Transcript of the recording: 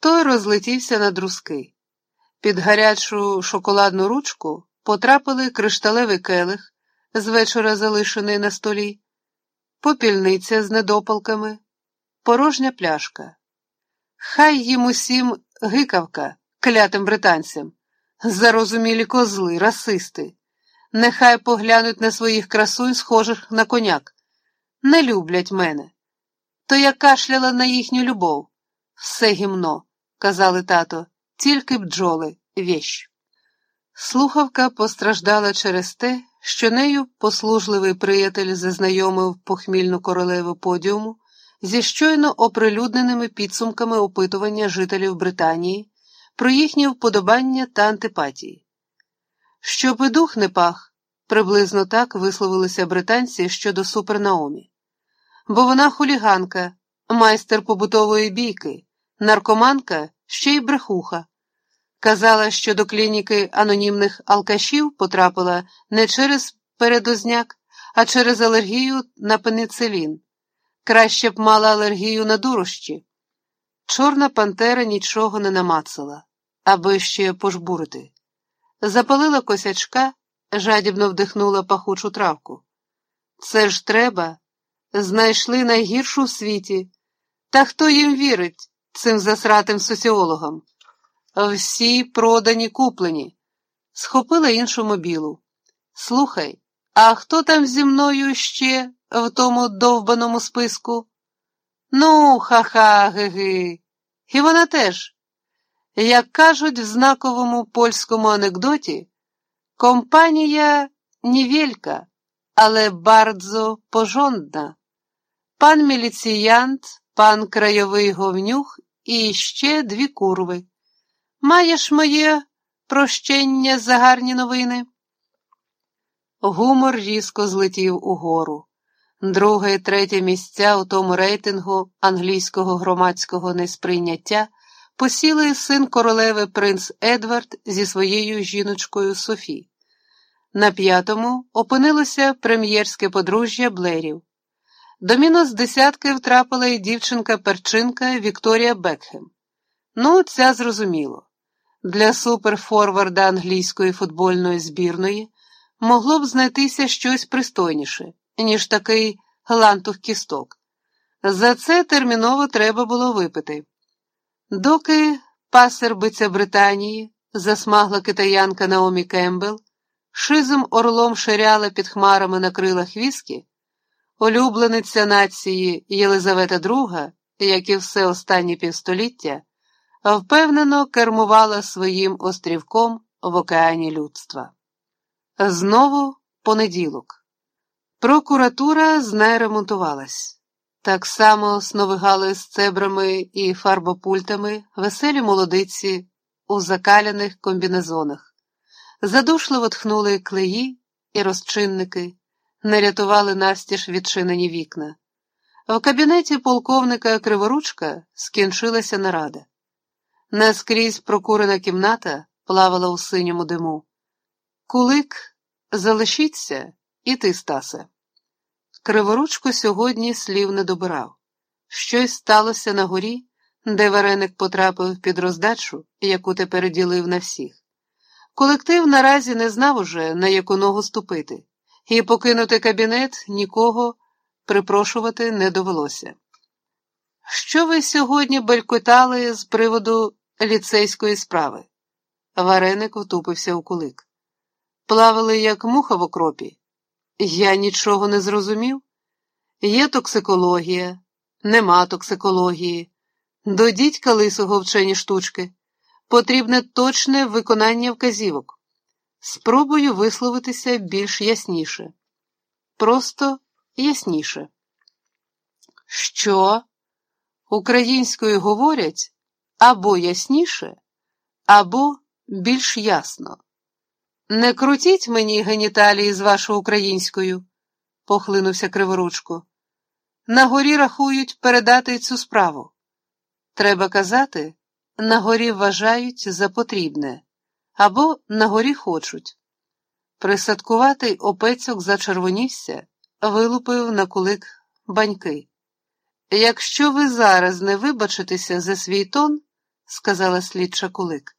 Той розлетівся на друзки. Під гарячу шоколадну ручку потрапили кришталевий келих, з вечора залишений на столі, попільниця з недопалками, порожня пляшка. Хай їм усім гикавка, клятим британцям, зарозумілі козли, расисти. Нехай поглянуть на своїх красунь, схожих на коняк. Не люблять мене. То я кашляла на їхню любов. Все гімно, казали тато, тільки бджоли, віщ. Слухавка постраждала через те, що нею послужливий приятель зазнайомив похмільну королеву подіуму зі щойно оприлюдненими підсумками опитування жителів Британії про їхні вподобання та антипатії. Щоб і дух не пах, приблизно так висловилися британці щодо Супернаомі. Бо вона хуліганка, майстер побутової бійки, наркоманка ще й брехуха. Казала, що до клініки анонімних алкашів потрапила не через передозняк, а через алергію на пеницилін. Краще б мала алергію на дурощі. Чорна пантера нічого не намацала, аби ще пожбурити. Запалила косячка, жадібно вдихнула пахучу травку. Це ж треба. Знайшли найгіршу в світі. Та хто їм вірить, цим засратим соціологам? Всі продані куплені. Схопила іншу мобілу. Слухай, а хто там зі мною ще в тому довбаному списку? Ну, ха-ха, ги-ги. І вона теж. Як кажуть в знаковому польському анекдоті, компанія невелька, але бардзо пожонна. Пан міліціянт, пан крайовий говнюх і ще дві курви. Маєш моє прощення за гарні новини? Гумор різко злетів угору. Друге і третє місця у тому рейтингу англійського громадського несприйняття посіли син королеви принц Едвард зі своєю жіночкою Софі. На п'ятому опинилося прем'єрське подружжя Блерів. До мінус десятки втрапила і дівчинка-перчинка Вікторія Бекхем. Ну, ця зрозуміло. Для суперфорварда англійської футбольної збірної могло б знайтися щось пристойніше, ніж такий лантух кісток. За це терміново треба було випити. Доки пасербиця Британії, засмагла китаянка Наомі Кембл, шизим орлом ширяла під хмарами на крилах віскі, улюблениця нації Єлизавета II, як і все останнє півстоліття, впевнено кермувала своїм острівком в океані людства. Знову понеділок. Прокуратура знайремонтувалась. Так само сновигали з цебрами і фарбопультами веселі молодиці у закаляних комбінезонах, задушливо тхнули клеї і розчинники, не рятували настіж відчинені вікна. В кабінеті полковника Криворучка скінчилася нарада. Наскрізь прокурена кімната плавала у синьому диму. Кулик, залишіться, і ти, Стасе. Криворучко сьогодні слів не добирав. Щось сталося на горі, де вареник потрапив під роздачу, яку тепер ділив на всіх. Колектив наразі не знав уже, на яку ногу ступити, і покинути кабінет нікого припрошувати не довелося. Що ви сьогодні белькотали з приводу ліцейської справи? Вареник втупився у кулик. Плавали, як муха в окропі. Я нічого не зрозумів. Є токсикологія, нема токсикології. До дідька лисого вчені штучки. Потрібне точне виконання вказівок. Спробую висловитися більш ясніше. Просто ясніше. Що? Українською говорять або ясніше, або більш ясно. Не крутіть мені геніталії з вашою українською, похлинувся Криворучко. На горі рахують передати цю справу. Треба казати, на горі вважають за потрібне, або на горі хочуть. Присадкуватий опецьок зачервонівся, вилупив на кулик баньки. Якщо ви зараз не вибачитеся за свій тон, сказала слідча кулик.